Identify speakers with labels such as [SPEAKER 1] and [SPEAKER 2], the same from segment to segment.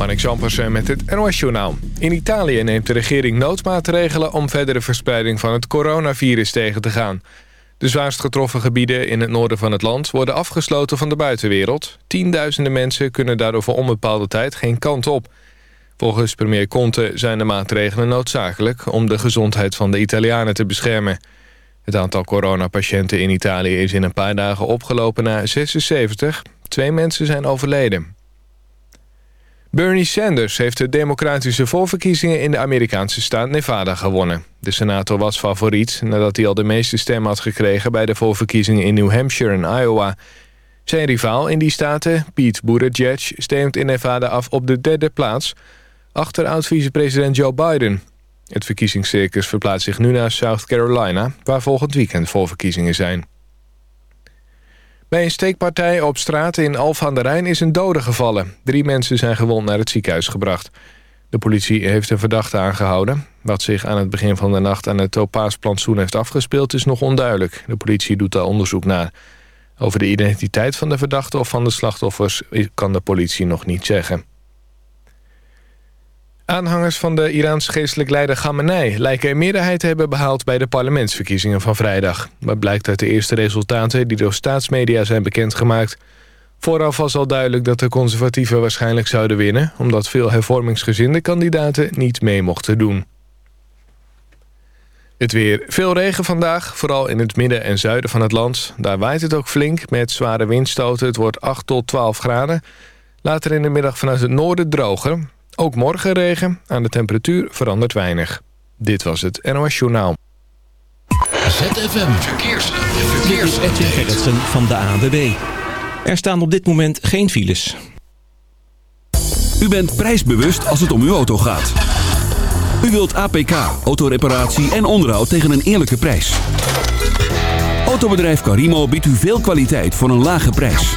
[SPEAKER 1] Marnik Zampersen met het NOS-journaal. In Italië neemt de regering noodmaatregelen... om verdere verspreiding van het coronavirus tegen te gaan. De zwaarst getroffen gebieden in het noorden van het land... worden afgesloten van de buitenwereld. Tienduizenden mensen kunnen daardoor voor onbepaalde tijd geen kant op. Volgens premier Conte zijn de maatregelen noodzakelijk... om de gezondheid van de Italianen te beschermen. Het aantal coronapatiënten in Italië is in een paar dagen opgelopen naar 76. Twee mensen zijn overleden. Bernie Sanders heeft de democratische voorverkiezingen in de Amerikaanse staat Nevada gewonnen. De senator was favoriet nadat hij al de meeste stemmen had gekregen bij de voorverkiezingen in New Hampshire en Iowa. Zijn rivaal in die staten, Pete Buttigieg, stemt in Nevada af op de derde plaats... achter oud-vicepresident Joe Biden. Het verkiezingscircus verplaatst zich nu naar South Carolina... waar volgend weekend voorverkiezingen zijn. Bij een steekpartij op straat in Alphen aan de Rijn is een dode gevallen. Drie mensen zijn gewond naar het ziekenhuis gebracht. De politie heeft een verdachte aangehouden. Wat zich aan het begin van de nacht aan het Topaasplantsoen heeft afgespeeld is nog onduidelijk. De politie doet daar onderzoek naar. Over de identiteit van de verdachte of van de slachtoffers kan de politie nog niet zeggen. Aanhangers van de Iraans geestelijk leider Khamenei... lijken een meerderheid te hebben behaald bij de parlementsverkiezingen van vrijdag. Dat blijkt uit de eerste resultaten die door staatsmedia zijn bekendgemaakt. Vooraf was al duidelijk dat de conservatieven waarschijnlijk zouden winnen... omdat veel hervormingsgezinde kandidaten niet mee mochten doen. Het weer. Veel regen vandaag, vooral in het midden en zuiden van het land. Daar waait het ook flink met zware windstoten. Het wordt 8 tot 12 graden. Later in de middag vanuit het noorden droger. Ook morgen regen. Aan de temperatuur verandert weinig. Dit was het NOS Journaal.
[SPEAKER 2] ZFM Verkeers. Verkeers.
[SPEAKER 3] Edwin Gerritsen van de ANWB. Er staan op dit moment geen files.
[SPEAKER 4] U bent prijsbewust als het om uw auto gaat. U wilt APK, autoreparatie en onderhoud tegen een eerlijke prijs. Autobedrijf Carimo biedt u veel kwaliteit voor een lage prijs.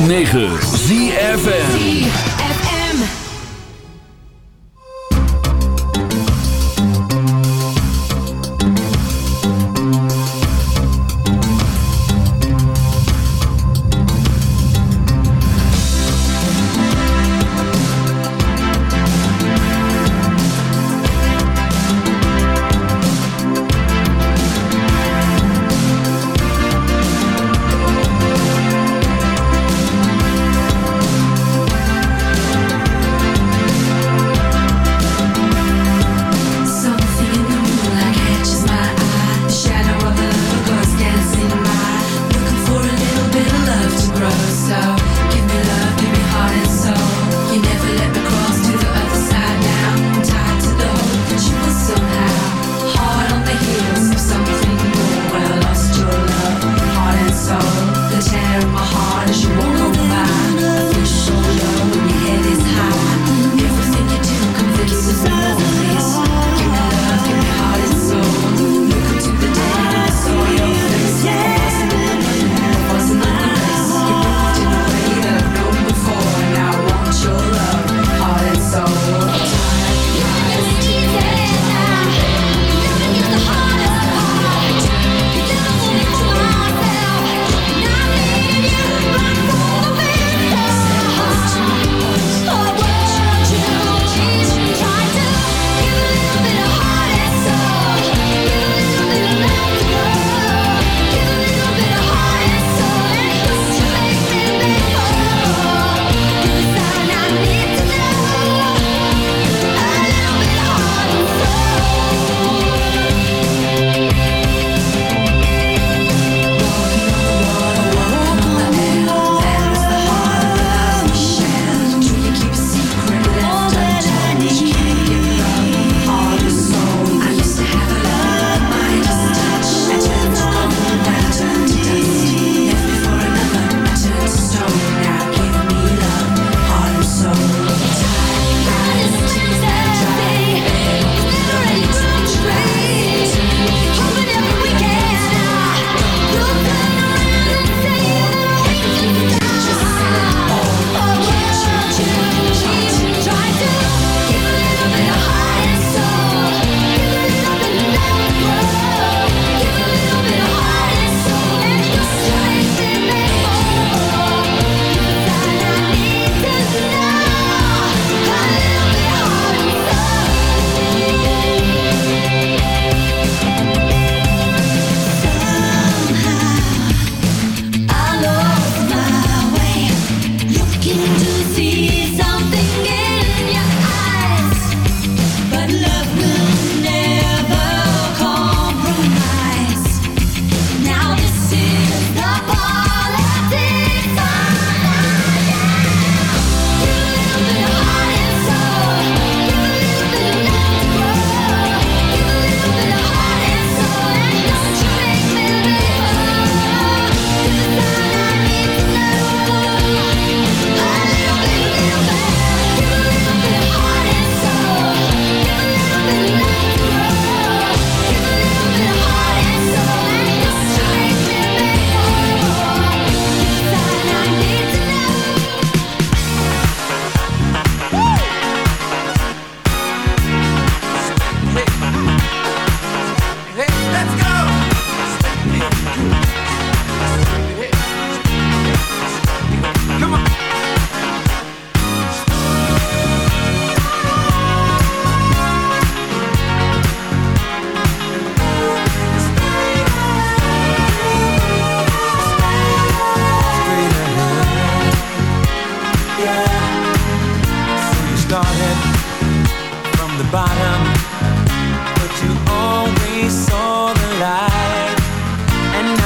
[SPEAKER 4] 106.9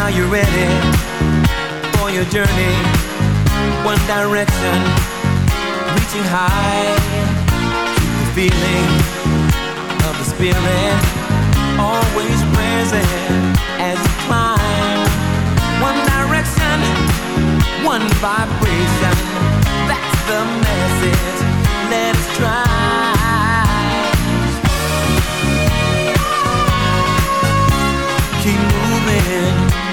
[SPEAKER 5] Are you
[SPEAKER 6] ready for your journey. One direction, reaching high. Keep the feeling of the spirit always present as you climb. One direction, one vibration. That's the message. Let's try. keep moving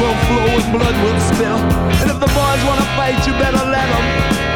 [SPEAKER 6] will flow and blood will spill. And if the boys wanna fight, you better let them.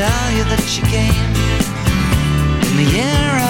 [SPEAKER 7] tell you that she came in the year